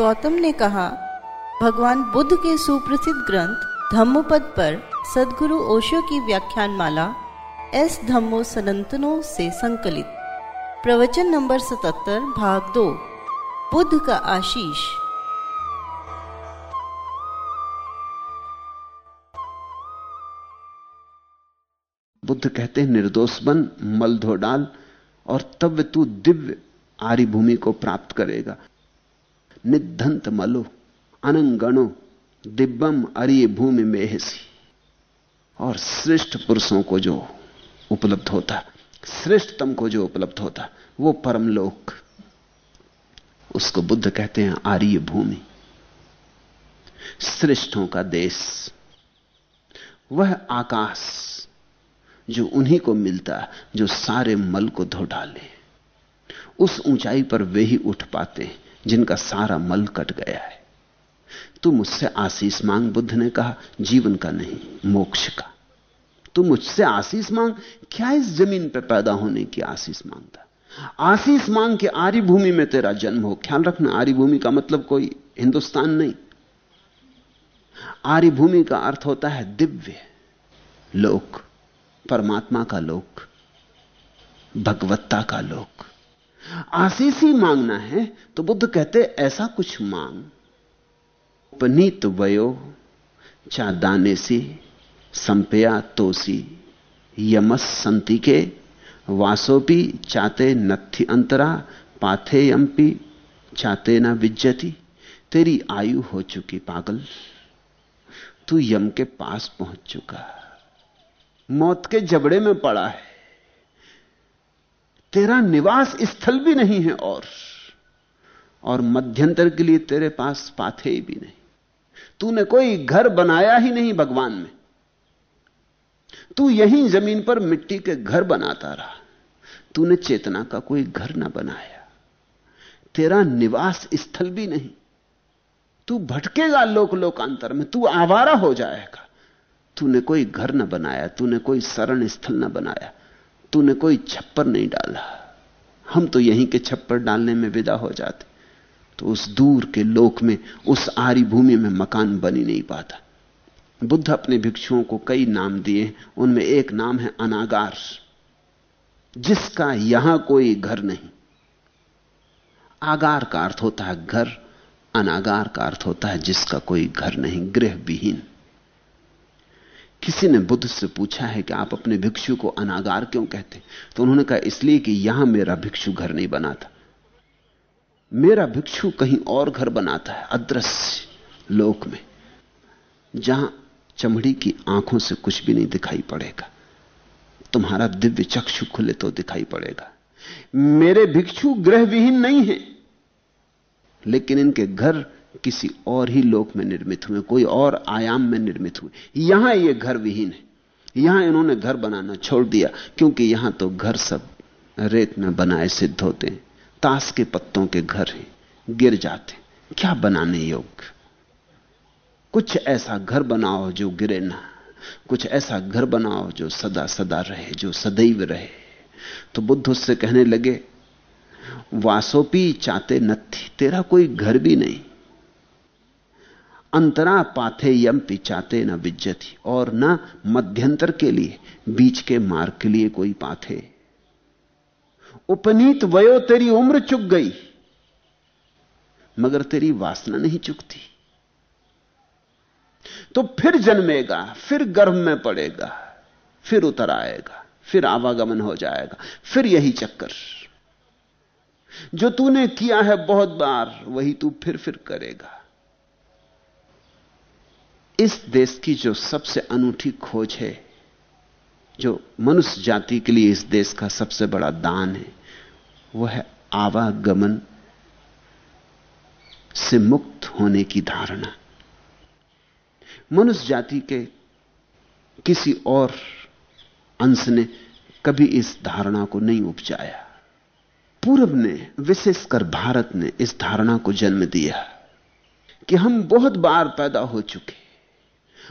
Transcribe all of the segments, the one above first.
गौतम ने कहा, भगवान बुद्ध के सुप्रसिद्ध ग्रंथ धम्मपद पर सदगुरु ओशो की व्याख्यान माला एस धम्मो सनंतनों से संकलित। प्रवचन नंबर 77 भाग दो, बुद्ध का आशीष। बुद्ध कहते हैं, निर्दोष बन, मल धो डाल, और तब तू दिव्य आरी भूमि को प्राप्त करेगा। निधंत मलो, अनंगणो, दिब्बम अरिय भूमि मेहसी और श्रेष्ठ पुरुषों को जो उपलब्ध होता, श्रेष्ठतम को जो उपलब्ध होता, वो परमलोक। उसको बुद्ध कहते हैं आर्य भूमि। श्रेष्ठों का देश, वह आकाश जो उन्हीं को मिलता, जो सारे मल को धो डाले। उस ऊंचाई पर वे ही उठ पाते हैं जिनका सारा मल कट गया है। तू मुझसे आशीष मांग, बुद्ध ने कहा, जीवन का नहीं, मोक्ष का। तू मुझसे आशीष मांग, क्या इस ज़मीन पर पैदा होने की आशीष माँगता? आशीष मांग के आर्य भूमि में तेरा जन्म हो। ख्याल रखना आर्य भूमि का मतलब कोई हिंदुस्तान नहीं। आर्य भूमि का अर्थ होता है दिव्य लोक, परमात्मा का लोक, भगवत्ता का लोक। आशीष मांगना है तो बुद्ध कहते, ऐसा कुछ मांग। उपनीत वयो चा दाने सी, संपया तोसी। यमस संति के वासोपी चाते नथि अंतरा, पाथे यम्पी चाते न विज्जति। तेरी आयु हो चुकी पागल, तू यम के पास पहुँच चुका। मौत के जबड़े में पड़ा है। तेरा निवास स्थल भी नहीं है और। और मध्यंतर के लिए तेरे पास पाथे भी नहीं। तूने कोई घर बनाया ही नहीं भगवान में। तू यहीं ज़मीन पर मिट्टी के घर बनाता रहा। तूने चेतना का कोई घर ना बनाया। तेरा निवास स्थल भी नहीं। तू भटकेगा लोक लोकांतर में। तू आवारा हो जाएगा। तूने कोई घर ना बनाया। तूने कोई शरण स्थल ना बनाया। तूने कोई छप्पर नहीं डाला। हम तो यहीं के छप्पर डालने में विदा हो जाते। तो उस दूर के लोक में, उस आरी भूमि में मकान बन ही नहीं पाता। बुद्ध अपने भिक्षुओं को कई नाम दिए। उनमें एक नाम है अनागार। जिसका यहाँ कोई घर नहीं। आगार का अर्थ होता है घर, अनागार का अर्थ होता है जिसका कोई घर नहीं गृह विहीन किसी ने बुद्ध से पूछा है कि आप अपने भिक्षु को अनागार क्यों कहते तो उन्होंने कहा, इसलिए कि यहाँ मेरा भिक्षु घर नहीं बनाता। मेरा भिक्षु कहीं और घर बनाता है, अदृश्य लोक में, जहाँ चमड़ी की आँखों से कुछ भी नहीं दिखाई पड़ेगा। तुम्हारा दिव्य चक्षु खुले तो दिखाई पड़ेगा। मेरे भिक्षु ग्रह विहीन नहीं है, लेकिन इनके घर किसी और ही लोक में निर्मित हुए, कोई और आयाम में निर्मित हुए। यहाँ ये घर विहीन है। यहाँ इन्होंने घर बनाना छोड़ दिया, क्योंकि यहाँ तो घर सब रेत में बनाए सिद्ध होते हैं। ताश के पत्तों के घर हैं, गिर जाते क्या बनाने योग्य? कुछ ऐसा घर बनाओ जो गिरे ना। कुछ ऐसा घर बनाओ जो सदा सदा रहे, जो सदैव रहे। तो बुद्ध उससे कहने लगे, वासोपी चाहते नथी तेरा कोई घर भी नहीं। अंतरा पाथे यम पिचाते न विज्जति, और न मध्यंतर के लिए, बीच के मार्ग के लिए कोई पाथे। उपनीत वयो तेरी उम्र चुक गई, मगर तेरी वासना नहीं चुकती। तो फिर जन्मेगा, फिर गर्भ में पड़ेगा, फिर उतर आएगा, फिर आवागमन हो जाएगा, फिर यही चक्कर। जो तूने किया है बहुत बार, वही तू फिर फिर करेगा। इस देश की जो सबसे अनूठी खोज है, जो मनुष्य जाति के लिए इस देश का सबसे बड़ा दान है वह है आवागमन से मुक्त होने की धारणा। मनुष्य जाति के किसी और अंश ने कभी इस धारणा को नहीं उपजाया। पूर्व ने, विशेषकर भारत ने इस धारणा को जन्म दिया कि हम बहुत बार पैदा हो चुके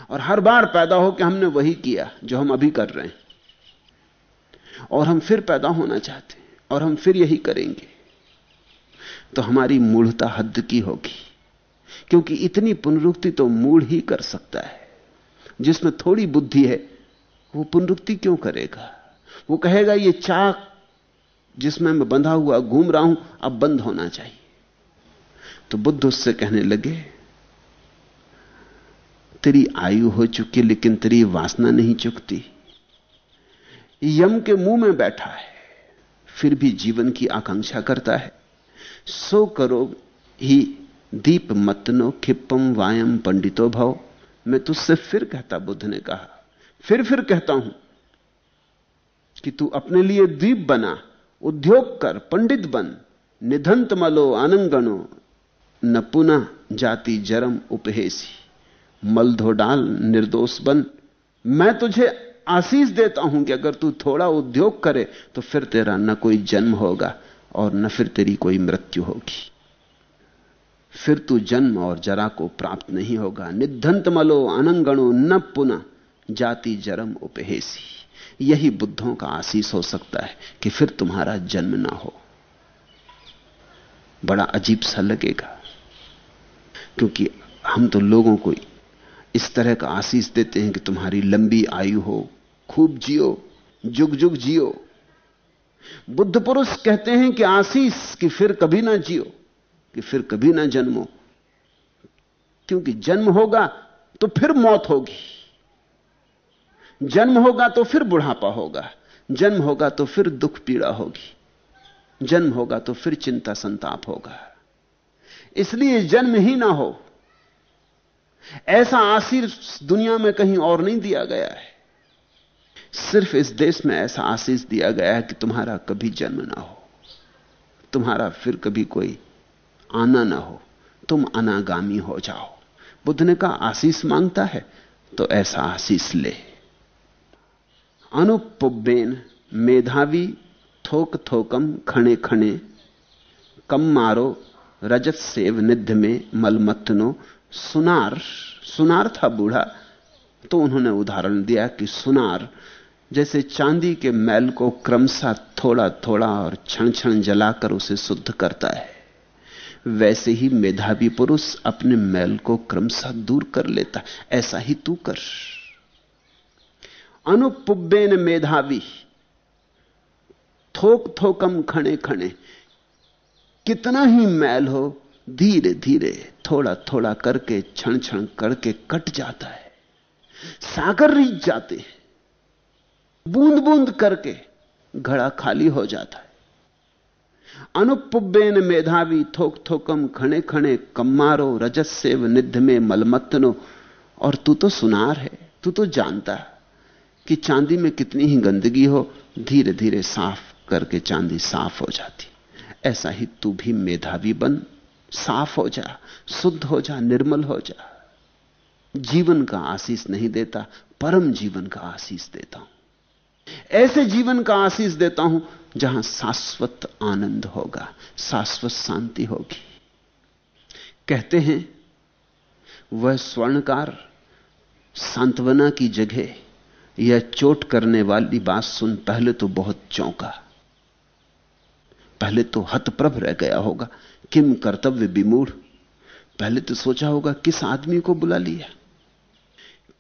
और हर बार पैदा होकर हमने वही किया जो हम अभी कर रहे हैं। और हम फिर पैदा होना चाहते हैं और हम फिर यही करेंगे। तो हमारी मूढ़ता हद की होगी, क्योंकि इतनी पुनरुक्ति तो मूड ही कर सकता है। जिसमें थोड़ी बुद्धि है, वो पुनरुक्ति क्यों करेगा? वो कहेगा, ये चाक जिसमें मैं बंधा हुआ घूम रहा हूँ, अब बंद होना चाहिए। तो बुद्ध उससे कहने लगे तेरी आयु हो चुकी लेकिन तेरी वासना नहीं चुकती। यम के मुँह में बैठा है, फिर भी जीवन की आकांक्षा करता है। सो करो ही दीप मतनो खिप्पम वायम पंडितो भव। मैं तुझसे फिर कहता, बुद्ध ने कहा, फिर फिर कहता हूँ कि तू अपने लिए दीप बना, उद्योग कर, पंडित बन, निधंत मलो आनंगणो न पुनः जाति जरम उपहेसी मल धो डाल निर्दोष बन। मैं तुझे आशीष देता हूँ कि अगर तू थोड़ा उद्योग करे तो फिर तेरा न कोई जन्म होगा और न फिर तेरी कोई मृत्यु होगी। फिर तू जन्म और जरा को प्राप्त नहीं होगा। निधंत मलो, अनंगणो, न पुनः, जाति जरम उपहेसी। यही बुद्धों का आशीष हो सकता है कि फिर तुम्हारा जन्म ना हो। बड़ा अजीब सा लगेगा, क्योंकि हम तो लोगों को इस तरह का आशीष देते हैं कि तुम्हारी लंबी आयु हो, खूब जियो जुग जुग जियो। बुद्ध पुरुष कहते हैं कि आशीष कि फिर कभी ना जियो, कि फिर कभी ना जन्मो। क्योंकि जन्म होगा तो फिर मौत होगी। जन्म होगा तो फिर बुढ़ापा होगा। जन्म होगा तो फिर दुख पीड़ा होगी। जन्म होगा तो फिर चिंता संताप होगा। इसलिए जन्म ही ना हो। ऐसा आशीष दुनिया में कहीं और नहीं दिया गया है। सिर्फ़ इस देश में ऐसा आशीष दिया गया है कि तुम्हारा कभी जन्म ना हो। तुम्हारा फिर कभी कोई आना ना हो। तुम अनागामी हो जाओ। बुद्ध ने कहा, आशीष माँगता है तो ऐसा आशीष ले। अनुपुब्बेन मेधावी थोक थोकम खणे खणे कम मारो रजत सेव निध में मलमथनो सुनार सुनार था बूढ़ा तो उन्होंने उदाहरण दिया कि सुनार जैसे चांदी के मैल को क्रमशः थोड़ा थोड़ा और क्षण क्षण जलाकर उसे शुद्ध करता है, वैसे ही मेधावी पुरुष अपने मैल को क्रमशः दूर कर लेता, ऐसा ही तू कर। अनुपुब्बेन मेधावी थोक थोकम खणे खणे कितना ही मैल हो धीरे धीरे थोड़ा थोड़ा करके, क्षण क्षण करके कट जाता है। सागर रीच जाते हैं। बूंद बूंद करके घड़ा खाली हो जाता है। अनुपुब्बेन मेधावी थोक थोकम खणे खणे कम्मारो रजस्सेव निध में मलमत्नो और तू तो सुनार है, तू तो जानता है कि चांदी में कितनी ही गंदगी हो, धीरे धीरे साफ़ करके चांदी साफ़ हो जाती। ऐसा ही तू भी मेधावी बन। साफ़ हो जा, शुद्ध हो जा, निर्मल हो जा। जीवन का आशीष नहीं देता, परम जीवन का आशीष देता हूँ। ऐसे जीवन का आशीष देता हूँ जहाँ शाश्वत आनंद होगा, शाश्वत शांति होगी। कहते हैं, वह स्वर्णकार सांत्वना की जगह यह चोट करने वाली बात सुन पहले तो बहुत चौंका। पहले तो हतप्रभ रह गया होगा। किम कर्तव्य विमूढ़? पहले तो सोचा होगा, किस आदमी को बुला लिया?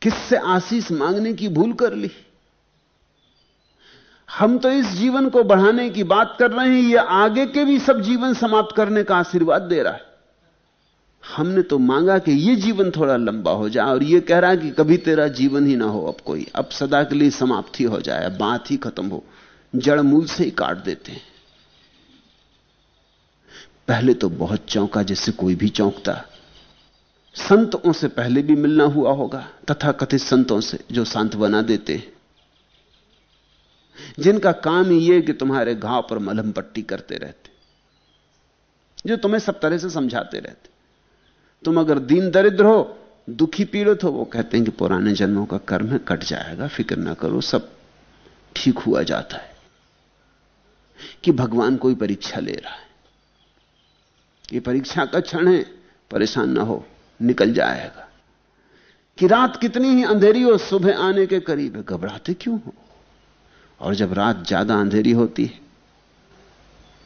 किससे आशीष मांगने की भूल कर ली? हम तो इस जीवन को बढ़ाने की बात कर रहे हैं यह आगे के भी सब जीवन समाप्त करने का आशीर्वाद दे रहा है। हमने तो मांगा कि यह जीवन थोड़ा लंबा हो जाए, और यह कह रहा है कि कभी तेरा जीवन ही ना हो अब कोई। अब सदा के लिए समाप्ति हो जाए बात ही खत्म हो। जड़ मूल से ही काट देते हैं। पहले तो बहुत चौंका जैसे कोई भी चौंकता। संतों से पहले भी मिलना हुआ होगा तथा कथित संतों से जो शांत बना देते। जिनका काम ही यह कि तुम्हारे घाव पर मलहम पट्टी करते रहते, जो तुम्हें सब तरह से समझाते रहते। तुम अगर दीन दरिद्र हो, दुखी पीड़ित हो, वो कहते हैं कि पुराने जन्मों का कर्म है, कट जाएगा, फ़िक्र ना करो, सब ठीक हुआ जाता है। कि भगवान कोई परीक्षा ले रहा है। ये परीक्षा का क्षण है, परेशान ना हो, निकल जाएगा। कि रात कितनी ही अंधेरी हो, सुबह आने के करीब है घबराते क्यों हो? और जब रात ज़्यादा अंधेरी होती है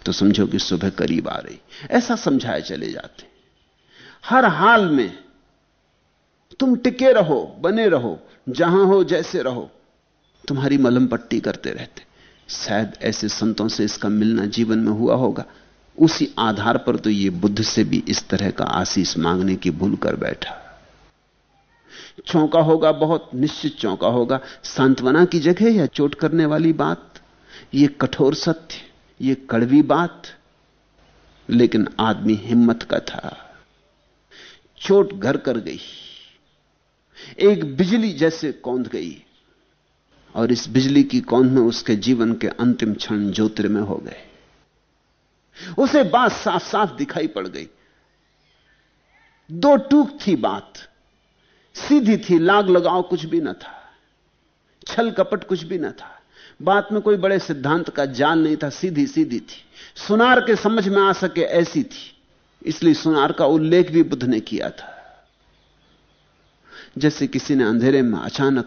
तो समझो कि सुबह करीब आ रही। ऐसा समझाए चले जाते। हर हाल में तुम टिके रहो, बने रहो, जहाँ हो, जैसे रहो। तुम्हारी मलम पट्टी करते रहते। शायद ऐसे संतों से इसका मिलना जीवन में हुआ होगा। उसी आधार पर तो ये बुद्ध से भी इस तरह का आशीष मांगने की भूल कर बैठा। चौंका होगा बहुत, निश्चित चौंका होगा। सांत्वना की जगह या चोट करने वाली बात? ये कठोर सत्य, ये कड़वी बात। लेकिन आदमी हिम्मत का था। चोट घर कर गई। एक बिजली जैसे कौंध गई। और इस बिजली की कौंध में उसके जीवन के अंतिम क्षण ज्योतिर्मय हो गए। उसे बात साफ़ साफ़ दिखाई पड़ गई। दो टूक थी बात। सीधी थी, लाग लगाव कुछ भी न था। छल कपट कुछ भी न था। बात में कोई बड़े सिद्धांत का जाल नहीं था सीधी सीधी थी। सुनार के समझ में आ सके ऐसी थी। इसलिए सुनार का उल्लेख भी बुद्ध ने किया था। जैसे किसी ने अंधेरे में अचानक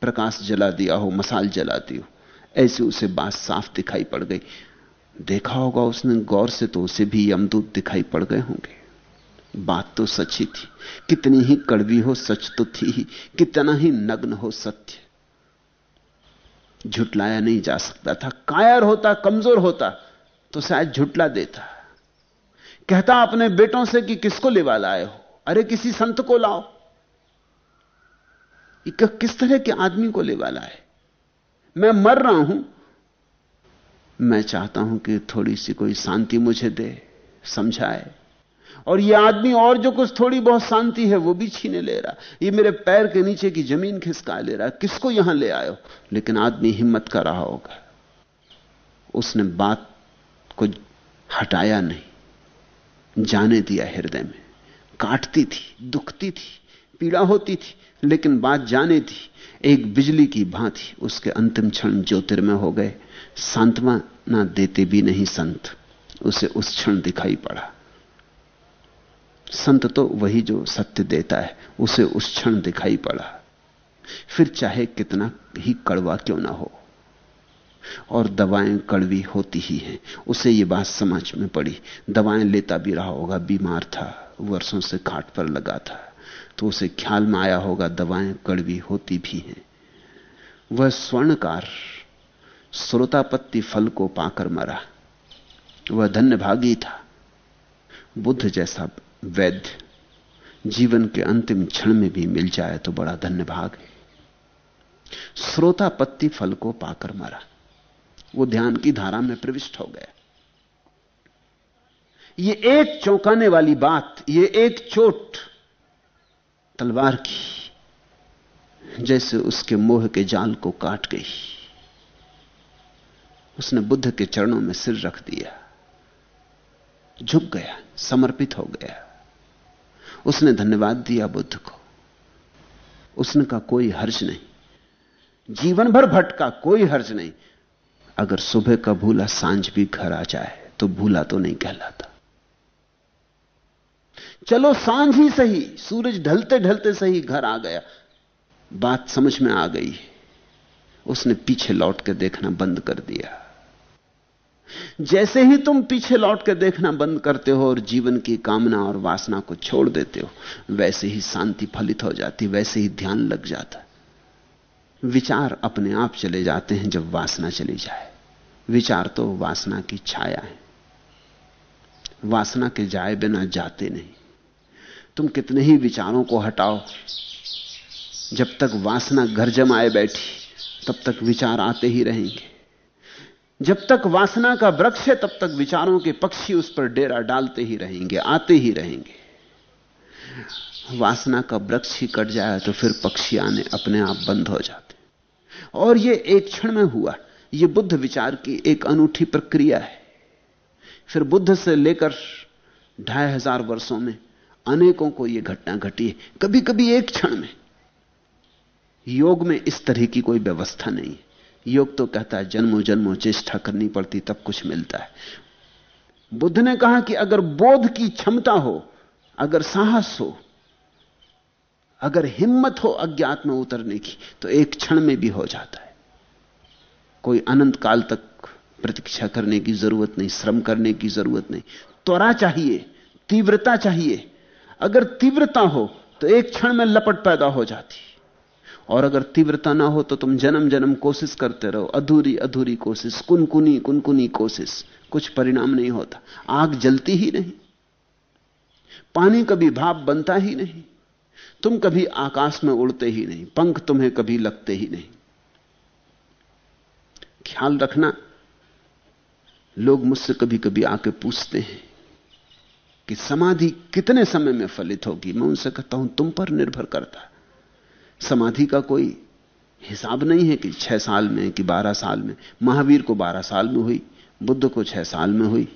प्रकाश जला दिया हो, मसाल जला दी हो, ऐसे उसे बात साफ़ दिखाई पड़ गई। देखा होगा उसने गौर से तो उसे भी यमदूत दिखाई पड़ गए होंगे। बात तो सच्ची थी। कितनी ही कड़वी हो, सच तो थी ही। कितना ही नग्न हो, सत्य। झुटलाया नहीं जा सकता था। कायर होता, कमज़ोर होता तो शायद झुटला देता। कहता अपने बेटों से कि किसको लेवा लाए हो? अरे, किसी संत को लाओ। किस तरह के आदमी को लेवा लाए? मैं मर रहा हूँ मैं चाहता हूँ कि थोड़ी सी कोई शांति मुझे दे, समझाए। और यह आदमी और जो कुछ थोड़ी बहुत शांति है, वो भी छीने ले रहा। ये मेरे पैर के नीचे की ज़मीन खिसका ले रहा। किसको यहाँ ले आयो? लेकिन आदमी हिम्मत कर रहा होगा। उसने बात को हटाया नहीं। जाने दिया हृदय में। काटती थी, दुखती थी, पीड़ा होती थी। लेकिन बात जाने थी एक बिजली की भांति उसके अंतिम क्षण ज्योतिर्मय हो गए। सांत्वना देते भी नहीं संत। उसे उस क्षण दिखाई पड़ा। संत तो वही जो सत्य देता है, उसे उस क्षण दिखाई पड़ा। फिर चाहे कितना ही कड़वा क्यों ना हो। और दवाएँ कड़वी होती ही हैं। उसे यह बात समझ में पड़ी। दवाएँ लेता भी रहा होगा, बीमार था, वर्षों से खाट पर लगा था। तो उसे ख्याल में आया होगा, दवाएँ कड़वी होती भी हैं। वह स्वर्णकार श्रोतापत्ति फल को पाकर मरा। वह धन्य भागी था। बुद्ध जैसा वैद्य जीवन के अंतिम क्षण में भी मिल जाए तो बड़ा धन्य भाग है। श्रोतापत्ति फल को पाकर मरा। वो ध्यान की धारा में प्रविष्ट हो गया। ये एक चौंकाने वाली बात, ये एक चोट तलवार की, जैसे उसके मोह के जाल को काट गई। उसने बुद्ध के चरणों में सिर रख दिया। झुक गया, समर्पित हो गया। उसने धन्यवाद दिया बुद्ध को। उसने कहा, कोई हर्ज नहीं। जीवन भर भटका कोई हर्ज नहीं। अगर सुबह का भूला साँझ भी घर आ जाए तो भूला तो नहीं कहलाता। चलो साँझ ही सही, सूरज ढलते ढलते सही, घर आ गया। बात समझ में आ गई। उसने पीछे लौट के देखना बंद कर दिया। जैसे ही तुम पीछे लौट के देखना बंद करते हो और जीवन की कामना और वासना को छोड़ देते हो, वैसे ही शांति फलित हो जाती, वैसे ही ध्यान लग जाता। विचार अपने आप चले जाते हैं जब वासना चली जाए। विचार तो वासना की छाया है। वासना के जाए बिना जाते नहीं। तुम कितने ही विचारों को हटाओ। जब तक वासना घर जमाए बैठी, तब तक विचार आते ही रहेंगे। जब तक वासना का वृक्ष है, तब तक विचारों के पक्षी उस पर डेरा डालते ही रहेंगे, आते ही रहेंगे। वासना का वृक्ष ही कट जाए तो फिर पक्षी आने अपने आप बंद हो जाते। और यह एक क्षण में हुआ। यह बुद्ध विचार की एक अनूठी प्रक्रिया है। फिर बुद्ध से लेकर ढाई हज़ार वर्षों में अनेकों को यह घटना घटी है। कभी कभी एक क्षण में। योग में इस तरह की कोई व्यवस्था नहीं योग तो कहता है, जन्मों जन्मों, चेष्टा करनी पड़ती, तब कुछ मिलता है। बुद्ध ने कहा कि अगर बोध की क्षमता हो, अगर साहस हो, अगर हिम्मत हो अज्ञात में उतरने की तो एक क्षण में भी हो जाता है। कोई अनंत काल तक प्रतीक्षा करने की ज़रूरत नहीं, श्रम करने की ज़रूरत नहीं। त्वरा चाहिए, तीव्रता चाहिए अगर तीव्रता हो तो एक क्षण में लपट पैदा हो जाती। और अगर तीव्रता ना हो तो तुम जन्म जन्म कोशिश करते रहो। अधूरी अधूरी कोशिश, कुनकुनी कुनकुनी कोशिश। कुछ परिणाम नहीं होता। आग जलती ही नहीं। पानी कभी भाप बनता ही नहीं। तुम कभी आकाश में उड़ते ही नहीं। पंख तुम्हें कभी लगते ही नहीं। ख्याल रखना। लोग मुझसे कभी कभी आके पूछते हैं कि समाधि कितने समय में फलित होगी? मैं उनसे कहता हूँ, तुम पर निर्भर करता समाधि का कोई हिसाब नहीं है कि छह साल में कि बारह साल में। महावीर को बारह साल में हुई, बुद्ध को छह साल में हुई।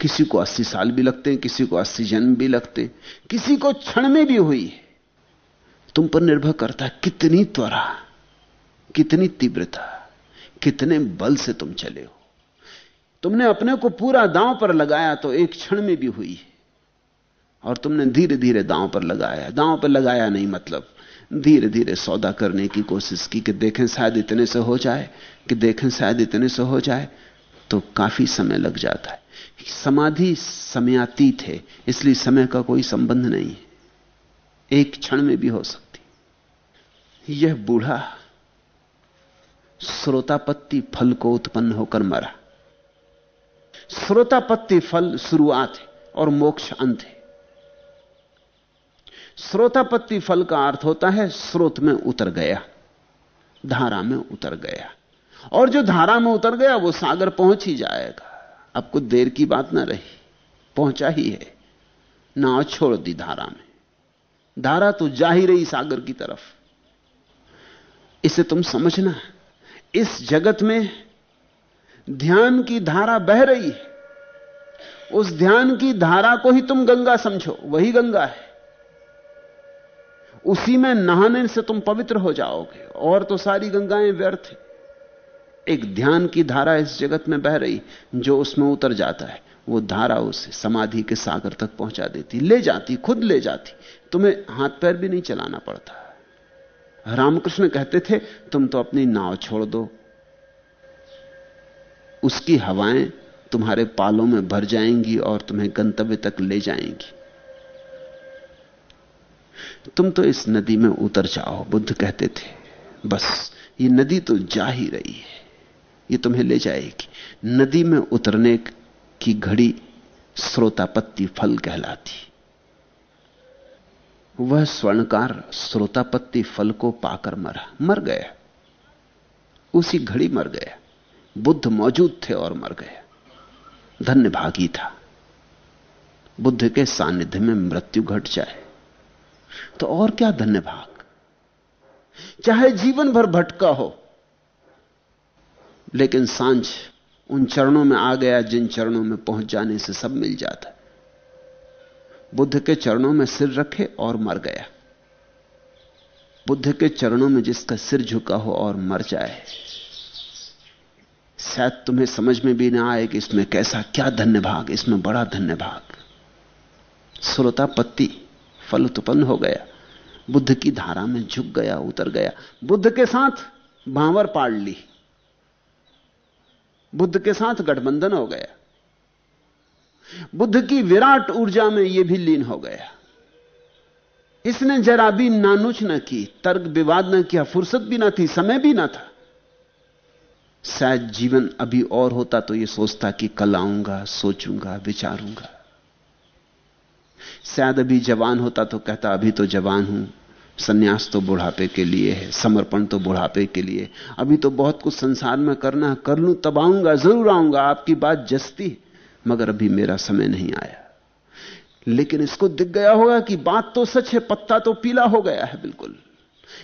किसी को अस्सी साल भी लगते हैं, किसी को अस्सी जन्म भी लगते किसी को क्षण में भी हुई तुम पर निर्भर करता है कितनी त्वरा, कितनी तीव्रता, कितने बल से तुम चले हो। तुमने अपने को पूरा दांव पर लगाया तो एक क्षण में भी हुई। और तुमने धीरे धीरे दांव पर लगाया। दांव पर लगाया नहीं मतलब धीरे धीरे सौदा करने की कोशिश की कि देखें शायद इतने से हो जाए, कि देखें शायद इतने से हो जाए तो काफ़ी समय लग जाता है। समाधि समयातीत है, इसलिए समय का कोई संबंध नहीं एक क्षण में भी हो सकती। यह बूढ़ा श्रोतापत्ति फल को उत्पन्न होकर मरा। श्रोतापत्ति फल शुरुआत है और मोक्ष अंत है। श्रोतापत्ति फल का अर्थ होता है स्रोत में उतर गया, धारा में उतर गया। और जो धारा में उतर गया, वो सागर पहुँच ही जाएगा। अब कुछ देर की बात ना रही, पहुँचा ही है। नाव छोड़ दी धारा में। धारा तो जा ही रही सागर की तरफ़। इसे तुम समझना। इस जगत में ध्यान की धारा बह रही है। उस ध्यान की धारा को ही तुम गंगा समझो, वही गंगा है। उसी में नहाने से तुम पवित्र हो जाओगे, और तो सारी गंगाएँ व्यर्थ है। एक ध्यान की धारा इस जगत में बह रही, जो उसमें उतर जाता है, वो धारा उसे समाधि के सागर तक पहुँचा देती, ले जाती, खुद ले जाती। तुम्हें हाथ पैर भी नहीं चलाना पड़ता। रामकृष्ण कहते थे, तुम तो अपनी नाव छोड़ दो उसकी हवाएँ तुम्हारे पालों में भर जाएँगी और तुम्हें गंतव्य तक ले जाएँगी। तुम तो इस नदी में उतर जाओ, बुद्ध कहते थे। बस, ये नदी तो जा ही रही है, ये तुम्हें ले जाएगी। नदी में उतरने की घड़ी श्रोतापत्ति फल कहलाती। वह स्वर्णकार श्रोतापत्ति फल को पाकर मरा, मर गया। उसी घड़ी मर गया। बुद्ध मौजूद थे और मर गया धन्य भागी था। बुद्ध के सानिध्य में मृत्यु घट जाए तो और क्या धन्य भाग? चाहे जीवन भर भटका हो, लेकिन साँझ उन चरणों में आ गया जिन चरणों में पहुँच जाने से सब मिल जाता। बुद्ध के चरणों में सिर रखे और मर गया। बुद्ध के चरणों में जिसका सिर झुका हो और मर जाए शायद तुम्हें समझ में भी ना आए कि इसमें कैसा क्या धन्य भाग इसमें बड़ा धन्य भाग श्रोता पत्ती फल उत्पन्न हो गया, बुद्ध की धारा में झुक गया, उतर गया। बुद्ध के साथ भांवर पाड़ ली। बुद्ध के साथ गठबंधन हो गया। बुद्ध की विराट ऊर्जा में यह भी लीन हो गया। इसने जरा भी नानुच न की, तर्क विवाद न किया, फुर्सत भी ना थी, समय भी ना था। शायद जीवन अभी और होता तो यह सोचता कि कल आऊँगा, सोचूँगा, विचारूँगा। शायद अभी जवान होता तो कहता, अभी तो जवान हूँ, सन्यास तो बुढ़ापे के लिए है, समर्पण तो बुढ़ापे के लिए। अभी तो बहुत कुछ संसार में करना कर लूँ, तब आऊँगा, ज़रूर आऊँगा, आपकी बात जस्ती, मगर अभी मेरा समय नहीं आया। लेकिन इसको दिख गया होगा कि बात तो सच है, पत्ता तो पीला हो गया है, बिल्कुल।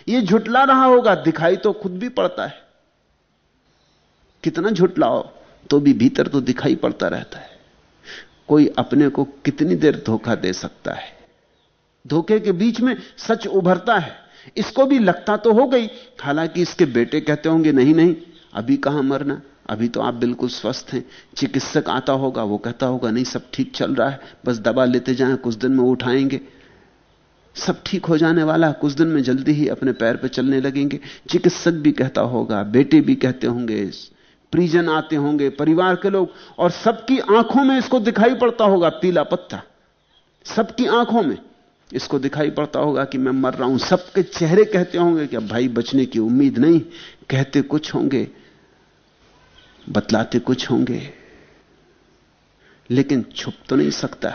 ये झुटला रहा होगा, दिखाई तो खुद भी पड़ता है। कितना झुटलाओ तो भी भीतर तो दिखाई पड़ता रहता है। कोई अपने को कितनी देर धोखा दे सकता है? धोखे के बीच में सच उभरता है। इसको भी लगता तो हो गई। हालाँकि इसके बेटे कहते होंगे, नहीं नहीं, अभी कहाँ मरना? अभी तो आप बिल्कुल स्वस्थ हैं। चिकित्सक आता होगा, वो कहता होगा, नहीं, सब ठीक चल रहा है। बस दवा लेते जाए, कुछ दिन में उठाएँगे। सब ठीक हो जाने वाला, कुछ दिन में जल्दी ही अपने पैर पर चलने लगेंगे। चिकित्सक भी कहता होगा, बेटे भी कहते होंगे परिजन आते होंगे, परिवार के लोग, और सबकी आँखों में इसको दिखाई पड़ता होगा, पीला पत्ता। सबकी आँखों में इसको दिखाई पड़ता होगा कि मैं मर रहा हूँ। सबके चेहरे कहते होंगे कि अब भाई बचने की उम्मीद नहीं। कहते कुछ होंगे, बतलाते कुछ होंगे। लेकिन छुप तो नहीं सकता।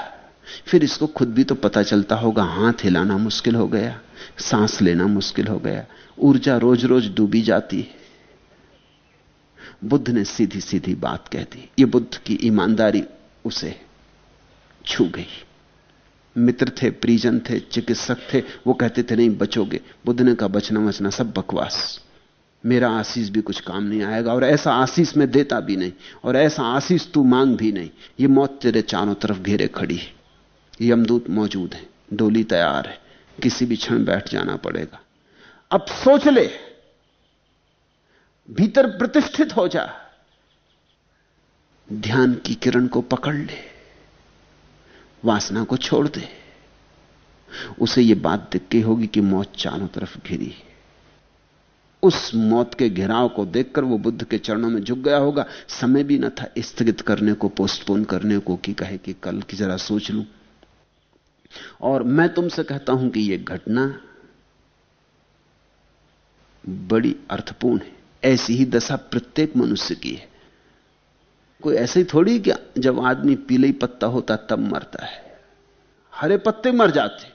फिर इसको खुद भी तो पता चलता होगा, हाथ हिलाना मुश्किल हो गया, सांस लेना मुश्किल हो गया। ऊर्जा रोज रोज डूबी जाती है। बुद्ध ने सीधी सीधी बात कह दी। ये बुद्ध की ईमानदारी उसे छू गई। मित्र थे परिजन थे, चिकित्सक थे, वो कहते थे, नहीं, बचोगे। बुद्ध ने कहा, बचना बचना, सब बकवास। मेरा आशीष भी कुछ काम नहीं आएगा और ऐसा आशीष मैं देता भी नहीं और ऐसा आशीष तू मांग भी नहीं। ये मौत तेरे चारों तरफ़ घेरे खड़ी है। यमदूत मौजूद है। डोली तैयार है। किसी भी क्षण बैठ जाना पड़ेगा। अब सोच ले। भीतर प्रतिष्ठित हो जा। ध्यान की किरण को पकड़ ले। वासना को छोड़ दे। उसे यह बात दिख होगी कि मौत चारों तरफ़ घिरी उस मौत के घिराव को देखकर वो बुद्ध के चरणों में झुक गया होगा। समय भी न था स्थगित करने को पोस्टपोन करने को कि कहे कि कल की जरा सोच लूँ। और मैं तुमसे कहता हूँ कि यह घटना बड़ी अर्थपूर्ण है। ऐसी ही दशा प्रत्येक मनुष्य की है। कोई ऐसे ही थोड़ी कि जब आदमी पीले पत्ता होता तब मरता है। हरे पत्ते मर जाते।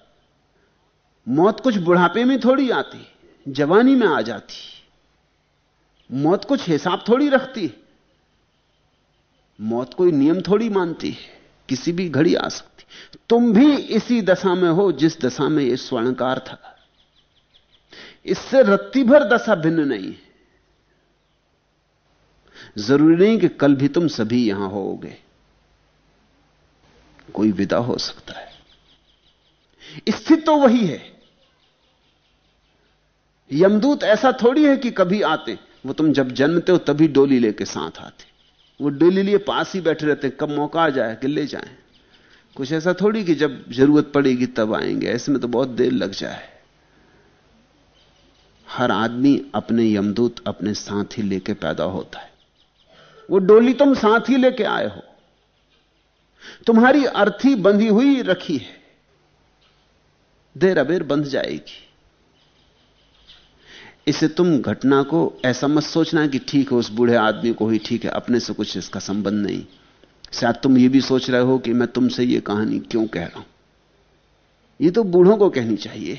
मौत कुछ बुढ़ापे में थोड़ी आती, जवानी में आ जाती। मौत कुछ हिसाब थोड़ी रखती। मौत कोई नियम थोड़ी मानती है, किसी भी घड़ी आ सकती। तुम भी इसी दशा में हो, जिस दशा में यह स्वर्णकार था। इससे रत्ती भर दशा भिन्न नहीं है। ज़रूरी नहीं कि कल भी तुम सभी यहाँ होोगे। कोई विदा हो सकता है। स्थित तो वही है। यमदूत ऐसा थोड़ी है कि कभी आते, वो तुम जब जन्मते हो तभी डोली लेके साथ आते। वो डोली लिए पास ही बैठे रहते कब मौका आ जाए कि ले जाए। कुछ ऐसा थोड़ी कि जब ज़रूरत पड़ेगी तब आएँगे ऐसे में तो बहुत देर लग जाए। हर आदमी अपने यमदूत अपने साथ ही लेके पैदा होता है। वो डोली तुम साथ ही लेके आए हो। तुम्हारी अर्थी बंधी हुई रखी है। देर अबेर बंध जाएगी। इसे तुम घटना को ऐसा मत सोचना कि ठीक है, उस बूढ़े आदमी को ही ठीक है, अपने से कुछ इसका संबंध नहीं। शायद तुम ये भी सोच रहे हो कि मैं तुमसे ये कहानी क्यों कह रहा हूँ? ये तो बूढ़ों को कहनी चाहिए।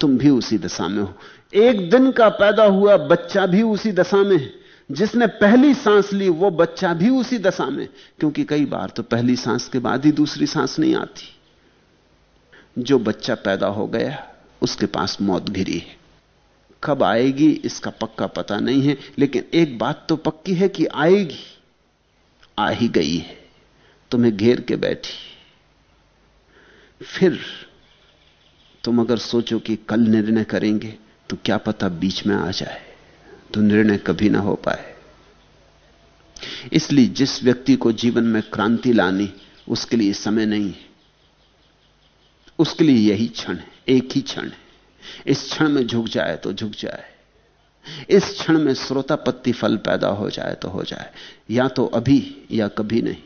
तुम भी उसी दशा में हो। एक दिन का पैदा हुआ बच्चा भी उसी दशा में है। जिसने पहली सांस ली, वो बच्चा भी उसी दशा में। क्योंकि कई बार तो पहली सांस के बाद ही दूसरी सांस नहीं आती। जो बच्चा पैदा हो गया, उसके पास मौत घिरी है। कब आएगी, इसका पक्का पता नहीं है, लेकिन एक बात तो पक्की है कि आएगी। आ ही गई है। तुम्हें घेर के बैठी। फिर तुम अगर सोचो कि कल निर्णय करेंगे तो क्या पता बीच में आ जाए। तो निर्णय कभी ना हो पाए। इसलिए जिस व्यक्ति को जीवन में क्रांति लानी, उसके लिए समय नहीं है। उसके लिए यही क्षण है, एक ही क्षण है। इस क्षण में झुक जाए तो झुक जाए। इस क्षण में श्रोतापत्ति फल पैदा हो जाए तो हो जाए। या तो अभी या कभी नहीं,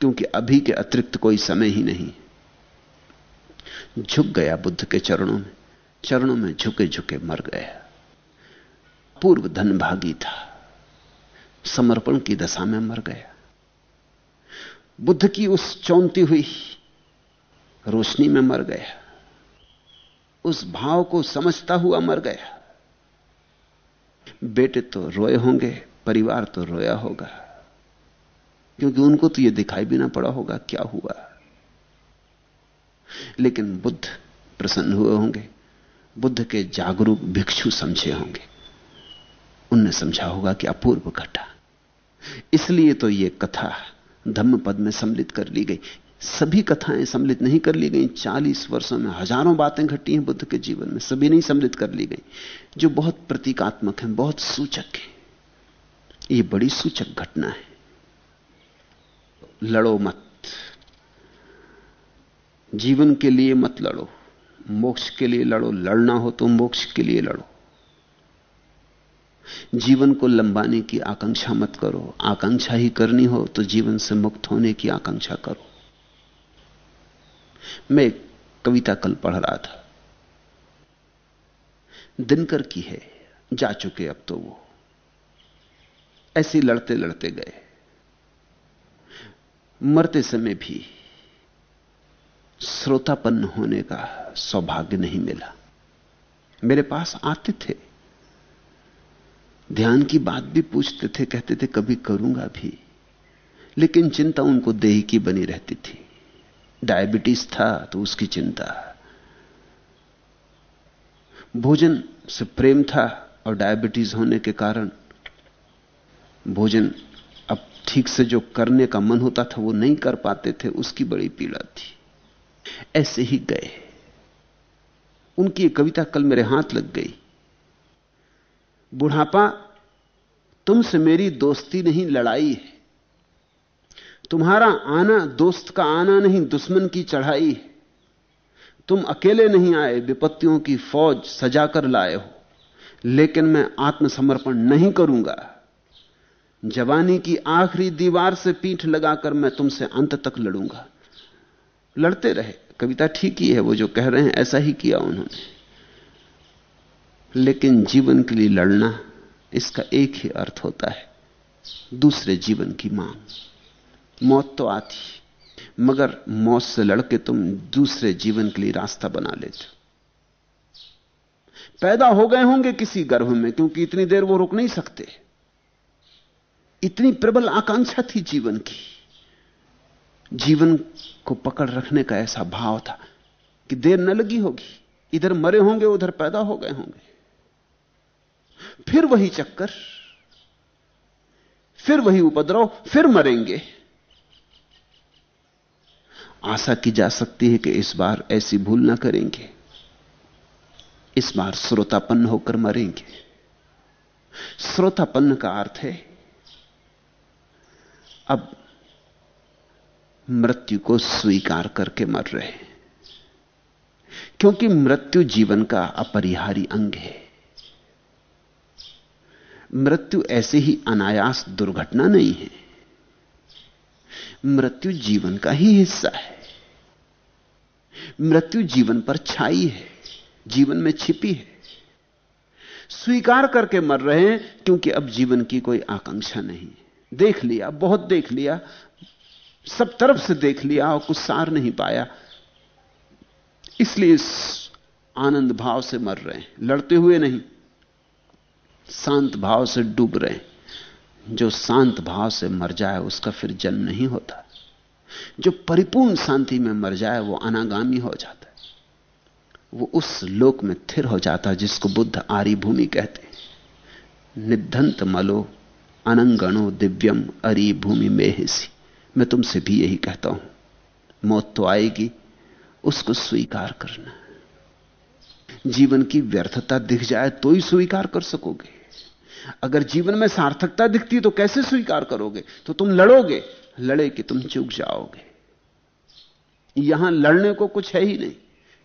क्योंकि अभी के अतिरिक्त कोई समय ही नहीं झुक गया बुद्ध के चरणों में चरणों में झुके झुके मर गया। पूर्व धनभागी था। समर्पण की दशा में मर गया। बुद्ध की उस चौंती हुई रोशनी में मर गया। उस भाव को समझता हुआ मर गया। बेटे तो रोए होंगे, परिवार तो रोया होगा। क्योंकि उनको तो यह दिखाई भी ना पड़ा होगा क्या हुआ। लेकिन बुद्ध प्रसन्न हुए होंगे। बुद्ध के जागरूक भिक्षु समझे होंगे। उनने समझा होगा कि अपूर्व घटा। इसलिए तो यह कथा धम्म पद में सम्मिलित कर ली गई। सभी कथाएँ सम्मिलित नहीं कर ली गई। चालीस वर्षों में हज़ारों बातें घटी हैं बुद्ध के जीवन में। सभी नहीं सम्मिलित कर ली गई। जो बहुत प्रतीकात्मक हैं, बहुत सूचक हैं। ये बड़ी सूचक घटना है। लड़ो मत। जीवन के लिए मत लड़ो। मोक्ष के लिए लड़ो। लड़ना हो तो मोक्ष के लिए लड़ो। जीवन को लंबाने की आकांक्षा मत करो। आकांक्षा ही करनी हो तो जीवन से मुक्त होने की आकांक्षा करो। मैं कविता कल पढ़ रहा था। दिनकर की है, जा चुके अब तो वो। ऐसे लड़ते लड़ते गए। मरते समय भी श्रोतापन्न होने का सौभाग्य नहीं मिला। मेरे पास आते थे। ध्यान की बात भी पूछते थे, कहते थे, कभी करूँगा भी। लेकिन चिंता उनको देह की बनी रहती थी। डायबिटीज़ था तो उसकी चिंता। भोजन से प्रेम था और डायबिटीज़ होने के कारण भोजन अब ठीक से जो करने का मन होता था वो नहीं कर पाते थे, उसकी बड़ी पीड़ा थी। ऐसे ही गए। उनकी कविता कल मेरे हाथ लग गई। बुढ़ापा, तुमसे मेरी दोस्ती नहीं, लड़ाई है। तुम्हारा आना, दोस्त का आना नहीं, दुश्मन की चढ़ाई है। तुम अकेले नहीं आए, विपत्तियों की फौज सजाकर लाए हो। लेकिन मैं आत्मसमर्पण नहीं करूँगा। जवानी की आखिरी दीवार से पीठ लगाकर मैं तुमसे अंत तक लड़ूँगा। लड़ते रहे। कविता ठीक ही है वो जो कह रहे हैं, ऐसा ही किया उन्होंने। लेकिन जीवन के लिए लड़ना इसका एक ही अर्थ होता है, दूसरे जीवन की मांग। मौत तो आती, मगर मौत से लड़के तुम दूसरे जीवन के लिए रास्ता बना लेते पैदा हो गए होंगे किसी गर्भ में, क्योंकि इतनी देर वो रुक नहीं सकते। इतनी प्रबल आकांक्षा थी जीवन की। जीवन को पकड़ रखने का ऐसा भाव था कि देर न लगी होगी, इधर मरे होंगे, उधर पैदा हो गए होंगे। फिर वही चक्कर, फिर वही उपद्रव, फिर मरेंगे। आशा की जा सकती है कि इस बार ऐसी भूल ना करेंगे। इस बार श्रोतापन्न होकर मरेंगे। श्रोतापन्न का अर्थ है, अब मृत्यु को स्वीकार करके मर रहे हैं। क्योंकि मृत्यु जीवन का अपरिहारी अंग है। मृत्यु ऐसे ही अनायास दुर्घटना नहीं है। मृत्यु जीवन का ही हिस्सा है। मृत्यु जीवन पर छाई है, जीवन में छिपी है। स्वीकार करके मर रहे हैं क्योंकि अब जीवन की कोई आकांक्षा नहीं। देख लिया, बहुत देख लिया, सब तरफ़ से देख लिया और कुछ सार नहीं पाया। इसलिए इस आनंद भाव से मर रहे हैं, लड़ते हुए नहीं। शांत भाव से डूब रहे हैं। जो शांत भाव से मर जाए, उसका फिर जन्म नहीं होता। जो परिपूर्ण शांति में मर जाए, वो अनागामी हो जाता है। वो उस लोक में थिर हो जाता है, जिसको बुद्ध आरी भूमि कहते हैं। निधंत मलो, अनंगणो दिव्यम अरी भूमि मेहसी मैं तुमसे भी यही कहता हूँ। मौत तो आएगी, उसको स्वीकार करना। जीवन की व्यर्थता दिख जाए तो ही स्वीकार कर सकोगे। अगर जीवन में सार्थकता दिखती तो कैसे स्वीकार करोगे? तो तुम लड़ोगे। लड़े कि तुम चूक जाओगे। यहाँ लड़ने को कुछ है ही नहीं।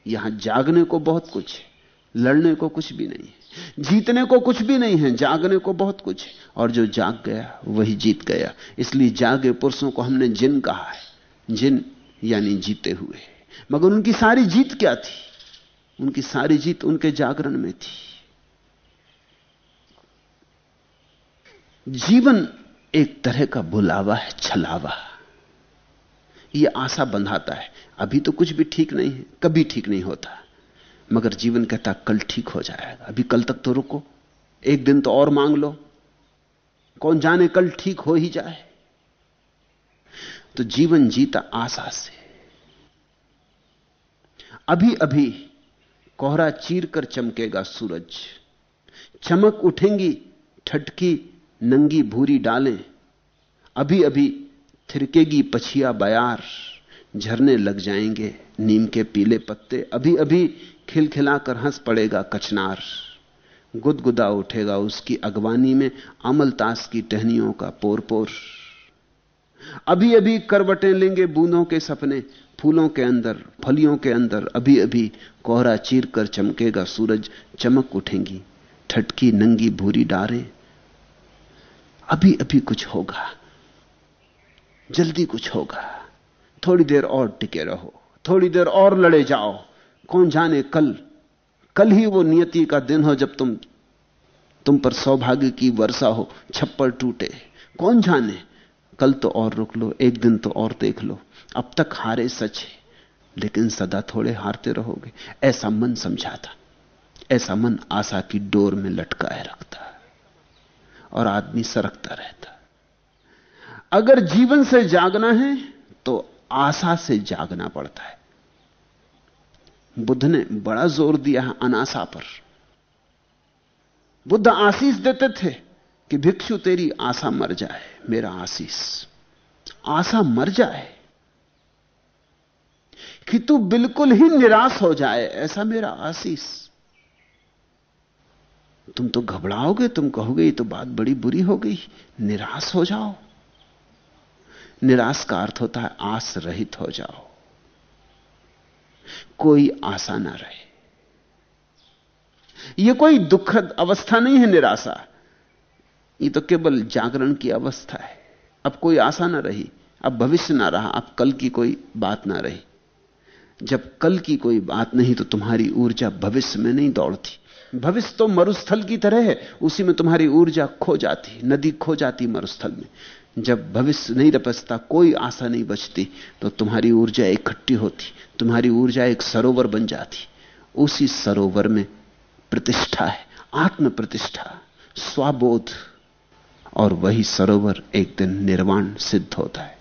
यहाँ जागने को बहुत कुछ है। लड़ने को कुछ भी नहीं है। जीतने को कुछ भी नहीं है। जागने को बहुत कुछ है। और जो जाग गया, वही जीत गया। इसलिए जागे पुरुषों को हमने जिन कहा है। जिन, यानी जीते हुए। मगर उनकी सारी जीत क्या थी? उनकी सारी जीत उनके जागरण में थी। जीवन एक तरह का बुलावा है, छलावा। यह आशा बंधाता है। अभी तो कुछ भी ठीक नहीं है, कभी ठीक नहीं होता। मगर जीवन कहता, कल ठीक हो जाएगा। अभी कल तक तो रुको। एक दिन तो और मांग लो। कौन जाने कल ठीक हो ही जाए? तो जीवन जीता आशा से। अभी अभी कोहरा चीर कर चमकेगा सूरज। चमक उठेंगी, ठटकी नंगी भूरी डालें। अभी अभी थिरकेगी पछिया बयार। झरने लग जाएँगे नीम के पीले पत्ते। अभी अभी खिलखिलाकर हंस पड़ेगा कचनार गुदगुदा उठेगा उसकी अगवानी में अमलतास की टहनियों का पोर पोर अभी अभी करवटें लेंगे बूंदों के सपने, फूलों के अंदर, फलियों के अंदर। अभी अभी कोहरा चीर कर चमकेगा, सूरज चमक उठेंगी। ठटकी नंगी भूरी डारे। अभी अभी कुछ होगा। जल्दी कुछ होगा। थोड़ी देर और टिके रहो। थोड़ी देर और लड़े जाओ। कौन जाने कल कल ही वो नियति का दिन हो जब तुम तुम पर सौभाग्य की वर्षा हो, छप्पर टूटे। कौन जाने? कल तो और रुक लो, एक दिन तो और देख लो। अब तक हारे सच है, लेकिन सदा थोड़े हारते रहोगे। ऐसा मन समझाता, ऐसा मन आशा की डोर में लटकाए रखता। और आदमी सरकता रहता। अगर जीवन से जागना है तो आशा से जागना पड़ता है। बुद्ध ने बड़ा ज़ोर दिया है अनाशा पर। बुद्ध आशीष देते थे कि, भिक्षु, तेरी आशा मर जाए, मेरा आशीष। आशा मर जाए कि तू बिल्कुल ही निराश हो जाए, ऐसा मेरा आशीष। तुम तो घबराओगे, तुम कहोगे, ये तो बात बड़ी बुरी हो गई, निराश हो जाओ। निराश का अर्थ होता है, आस रहित हो जाओ। कोई आशा ना रहे। यह कोई दुखद अवस्था नहीं है निराशा। ये तो केवल जागरण की अवस्था है। अब कोई आशा ना रही, अब भविष्य ना रहा, अब कल की कोई बात ना रही। जब कल की कोई बात नहीं तो तुम्हारी ऊर्जा भविष्य में नहीं दौड़ती। भविष्य तो मरुस्थल की तरह है। उसी में तुम्हारी ऊर्जा खो जाती नदी खो जाती मरुस्थल में। जब भविष्य नहीं रपसता कोई आशा नहीं बचती तो तुम्हारी ऊर्जा इकट्ठी होती, तुम्हारी ऊर्जा एक सरोवर बन जाती। उसी सरोवर में प्रतिष्ठा है आत्म प्रतिष्ठा स्वाबोध, और वही सरोवर एक दिन निर्वाण सिद्ध होता है।